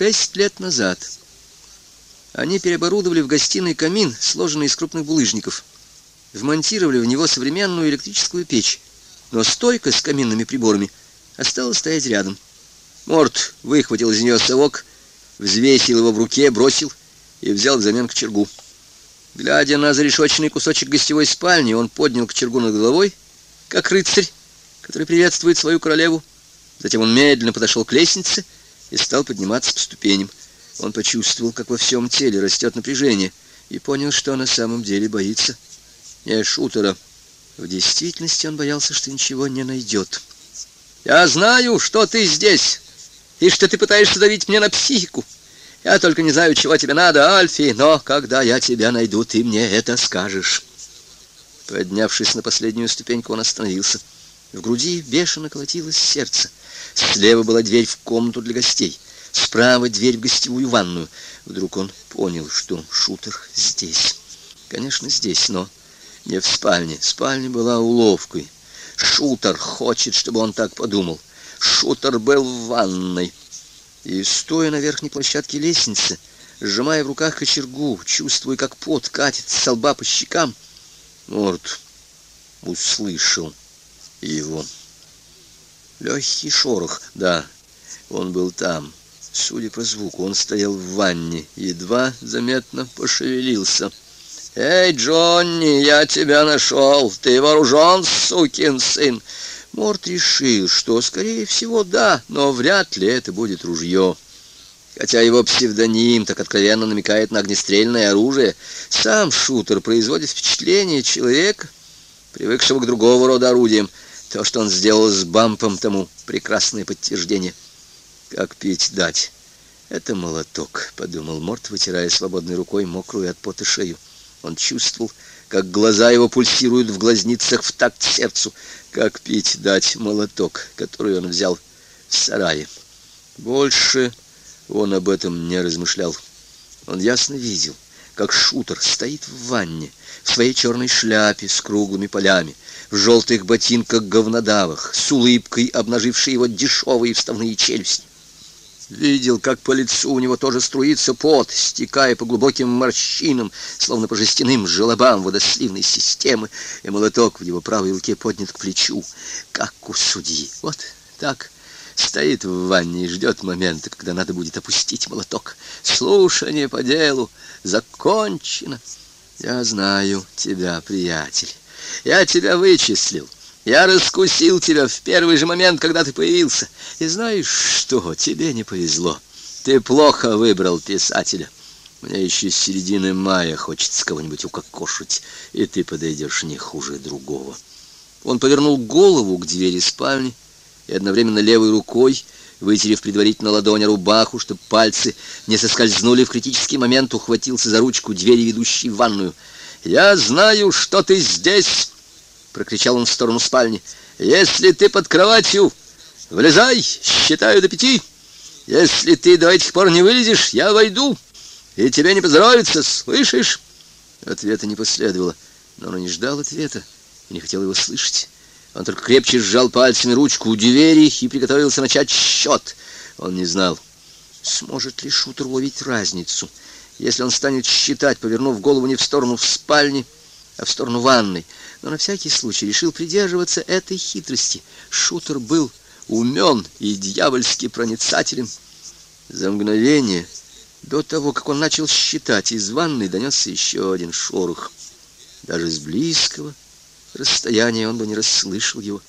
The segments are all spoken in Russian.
Шесть лет назад они переоборудовали в гостиной камин, сложенный из крупных булыжников. Вмонтировали в него современную электрическую печь, но стойка с каминными приборами осталась стоять рядом. Морт выхватил из нее совок, взвесил его в руке, бросил и взял взамен кочергу. Глядя на зарешоченный кусочек гостевой спальни, он поднял кочергу над головой, как рыцарь, который приветствует свою королеву. Затем он медленно подошел к лестнице и стал подниматься по ступеням. Он почувствовал, как во всем теле растет напряжение, и понял, что на самом деле боится не шутера. В действительности он боялся, что ничего не найдет. «Я знаю, что ты здесь, и что ты пытаешься давить мне на психику. Я только не знаю, чего тебе надо, Альфи, но когда я тебя найду, ты мне это скажешь». Поднявшись на последнюю ступеньку, он остановился. В груди бешено колотилось сердце. Слева была дверь в комнату для гостей. Справа дверь в гостевую ванную. Вдруг он понял, что шутер здесь. Конечно, здесь, но не в спальне. Спальня была уловкой. Шутер хочет, чтобы он так подумал. Шутер был в ванной. И, стоя на верхней площадке лестницы, сжимая в руках кочергу, чувствуя, как пот катит с лба по щекам, Морд услышал его. Легкий шорох, да, он был там. Судя по звуку, он стоял в ванне, едва заметно пошевелился. «Эй, Джонни, я тебя нашел! Ты вооружен, сукин сын!» Морт решил, что, скорее всего, да, но вряд ли это будет ружье. Хотя его псевдоним так откровенно намекает на огнестрельное оружие, сам шутер производит впечатление человека, привыкшего к другого рода орудиям. То, что он сделал с бампом, тому прекрасное подтверждение. Как пить дать? Это молоток, подумал Морт, вытирая свободной рукой мокрую от пота шею. Он чувствовал, как глаза его пульсируют в глазницах в такт сердцу, как пить дать молоток, который он взял в сарае. Больше он об этом не размышлял. Он ясно видел, как шутер стоит в ванне, в своей черной шляпе с круглыми полями, в желтых ботинках-говнодавах, с улыбкой, обнажившей его дешевые вставные челюсти. Видел, как по лицу у него тоже струится пот, стекая по глубоким морщинам, словно по жестяным желобам водосливной системы, и молоток в его правой руке поднят к плечу, как у судьи. Вот так стоит в ванне и ждет момента, когда надо будет опустить молоток. Слушание по делу закончено. Я знаю тебя, приятель. Я тебя вычислил. Я раскусил тебя в первый же момент, когда ты появился. И знаешь что? Тебе не повезло. Ты плохо выбрал писателя. Мне еще с середины мая хочется кого-нибудь укокошить, и ты подойдешь не хуже другого. Он повернул голову к двери спальни и одновременно левой рукой, вытерев предварительно ладонь рубаху, чтобы пальцы не соскользнули в критический момент, ухватился за ручку двери, ведущей в ванную. «Я знаю, что ты здесь!» — прокричал он в сторону спальни. «Если ты под кроватью, влезай, считаю до пяти. Если ты до этих пор не вылезешь, я войду, и тебе не поздоровится, слышишь?» Ответа не последовало, но он не ждал ответа и не хотел его слышать. Он только крепче сжал пальцами ручку у двери и приготовился начать счет. Он не знал, сможет ли шутер уловить разницу, если он станет считать, повернув голову не в сторону в спальне, а в сторону ванной но на всякий случай решил придерживаться этой хитрости. Шутер был умен и дьявольски проницателен. За мгновение до того, как он начал считать, из ванной донесся еще один шорох. Даже с близкого расстояния он бы не расслышал его,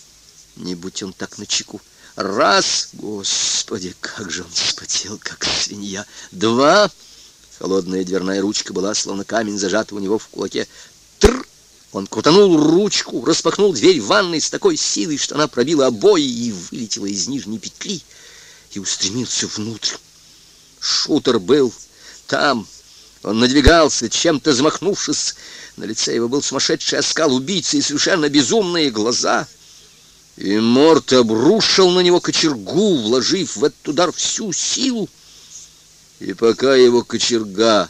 не будь он так начеку. Раз! Господи, как же он вспотел, как свинья! Два! Холодная дверная ручка была, словно камень, зажата у него в кулаке. Тр! Он крутанул ручку, распахнул дверь в ванной с такой силой, что она пробила обои и вылетела из нижней петли, и устремился внутрь. Шутер был там. Он надвигался, чем-то замахнувшись. На лице его был сумасшедший оскал убийцы и совершенно безумные глаза. И Морт обрушил на него кочергу, вложив в этот удар всю силу. И пока его кочерга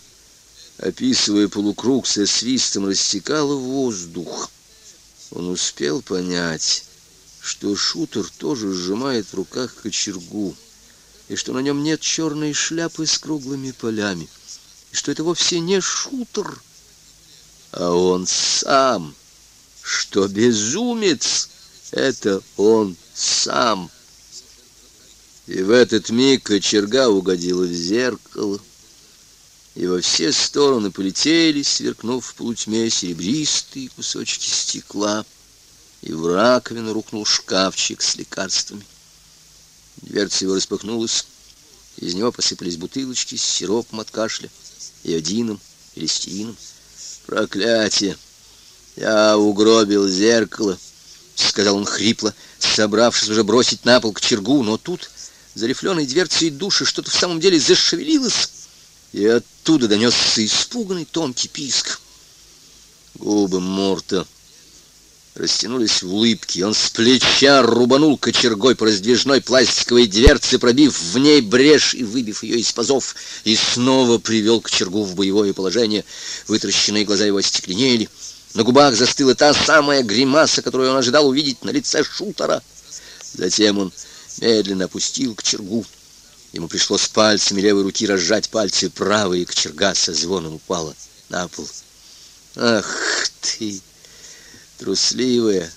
описывая полукруг со свистом, рассекала воздух. Он успел понять, что шутер тоже сжимает в руках кочергу, и что на нем нет черной шляпы с круглыми полями, и что это вовсе не шутер, а он сам, что безумец — это он сам. И в этот миг кочерга угодила в зеркало, и во все стороны полетели, сверкнув в полутьме, серебристые кусочки стекла, и в раковину рухнул шкафчик с лекарствами. Дверца его распахнулась, из него посыпались бутылочки с сиропом от кашля, иодином и листином. Проклятие! Я угробил зеркало, — сказал он хрипло, собравшись уже бросить на пол кочергу, но тут за рифленой дверцей души что-то в самом деле зашевелилось, и оттуда донесся испуганный тонкий писк. Губы Морта растянулись в улыбке. Он с плеча рубанул кочергой по раздвижной пластиковой дверце, пробив в ней брешь и выбив ее из пазов, и снова привел кочергу в боевое положение. Вытращенные глаза его остекленели. На губах застыла та самая гримаса, которую он ожидал увидеть на лице шутера. Затем он медленно опустил кочергу. Ему пришлось пальцами левой руки разжать пальцы правой, и кочерга со звоном упала на пол. «Ах ты, трусливая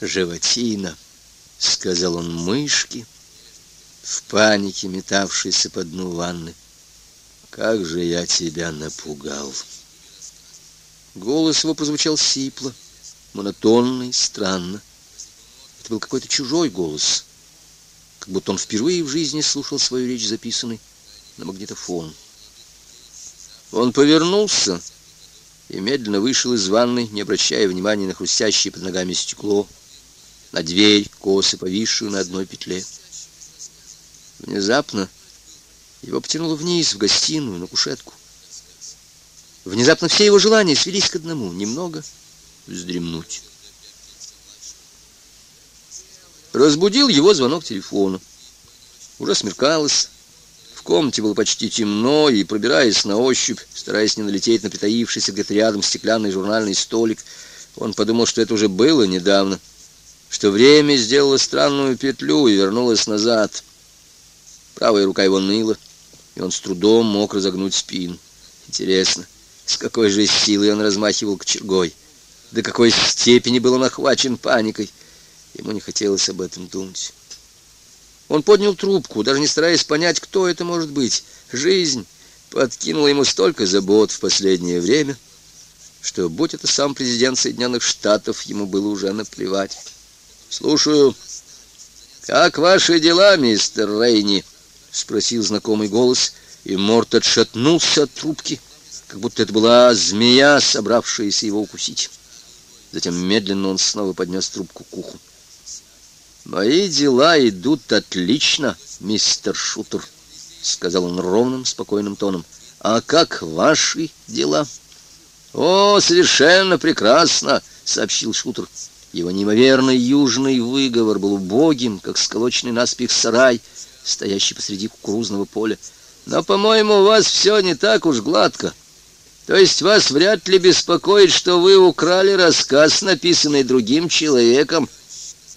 животина!» — сказал он мышке, в панике метавшейся по дну ванны. «Как же я тебя напугал!» Голос его прозвучал сипло, монотонно и странно. Это был какой-то чужой голос — как будто он впервые в жизни слушал свою речь, записанной на магнитофон. Он повернулся и медленно вышел из ванной, не обращая внимания на хрустящее под ногами стекло, на дверь, косы, повисшую на одной петле. Внезапно его потянуло вниз, в гостиную, на кушетку. Внезапно все его желания свелись к одному — немного вздремнуть. Разбудил его звонок телефона. Уже смеркалось. Комнате было почти темно, и, пробираясь на ощупь, стараясь не налететь на притаившийся где-то рядом стеклянный журнальный столик, он подумал, что это уже было недавно, что время сделало странную петлю и вернулось назад. Правая рука его ныла, и он с трудом мог разогнуть спину. Интересно, с какой же силой он размахивал кочергой? До какой степени был он охвачен паникой? Ему не хотелось об этом думать. Он поднял трубку, даже не стараясь понять, кто это может быть. Жизнь подкинула ему столько забот в последнее время, что, будь это сам президент Соединенных Штатов, ему было уже наплевать. «Слушаю. Как ваши дела, мистер Рейни?» — спросил знакомый голос, и Морт отшатнулся от трубки, как будто это была змея, собравшаяся его укусить. Затем медленно он снова поднес трубку к уху. «Мои дела идут отлично, мистер Шутер», — сказал он ровным, спокойным тоном. «А как ваши дела?» «О, совершенно прекрасно», — сообщил Шутер. Его неимоверный южный выговор был убогим, как сколоченный наспех сарай, стоящий посреди кукурузного поля. «Но, по-моему, у вас все не так уж гладко. То есть вас вряд ли беспокоит, что вы украли рассказ, написанный другим человеком,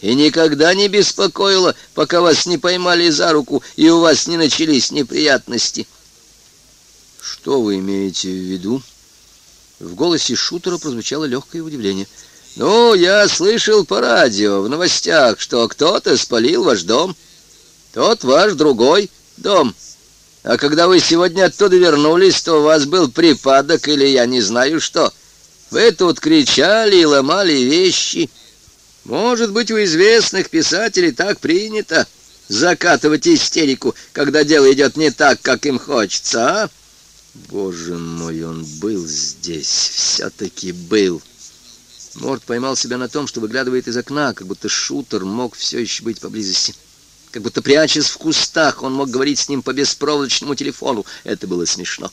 и никогда не беспокоило, пока вас не поймали за руку и у вас не начались неприятности. Что вы имеете в виду? В голосе шутера прозвучало легкое удивление. Ну, я слышал по радио в новостях, что кто-то спалил ваш дом. Тот ваш другой дом. А когда вы сегодня оттуда вернулись, то у вас был припадок или я не знаю что. Вы тут кричали и ломали вещи. Может быть, у известных писателей так принято закатывать истерику, когда дело идет не так, как им хочется, а? Боже мой, он был здесь, все-таки был. Морд поймал себя на том, что выглядывает из окна, как будто шутер мог все еще быть поблизости. Как будто прячась в кустах, он мог говорить с ним по беспроводочному телефону. Это было смешно.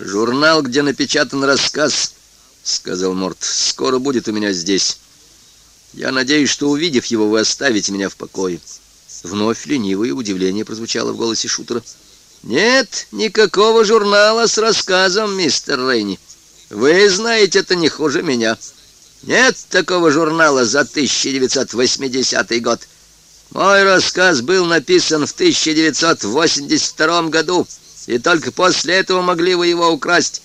«Журнал, где напечатан рассказ», — сказал Морд, — «скоро будет у меня здесь». Я надеюсь, что, увидев его, вы оставите меня в покое. Вновь ленивое удивление прозвучало в голосе шутера. Нет никакого журнала с рассказом, мистер Рейни. Вы знаете это не хуже меня. Нет такого журнала за 1980 год. Мой рассказ был написан в 1982 году, и только после этого могли вы его украсть.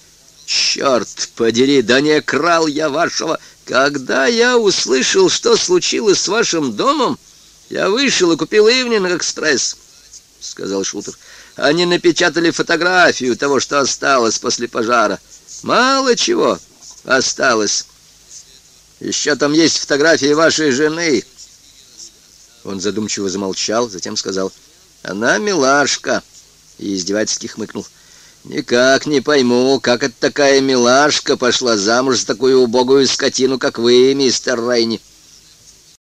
Черт подери, да не крал я вашего. Когда я услышал, что случилось с вашим домом, я вышел и купил Ивнинг Экспресс, — сказал Шутер. Они напечатали фотографию того, что осталось после пожара. Мало чего осталось. Еще там есть фотографии вашей жены. Он задумчиво замолчал, затем сказал, «Она милашка», и издевательски хмыкнул. «Никак не пойму, как это такая милашка пошла замуж за такую убогую скотину, как вы, мистер Рейни».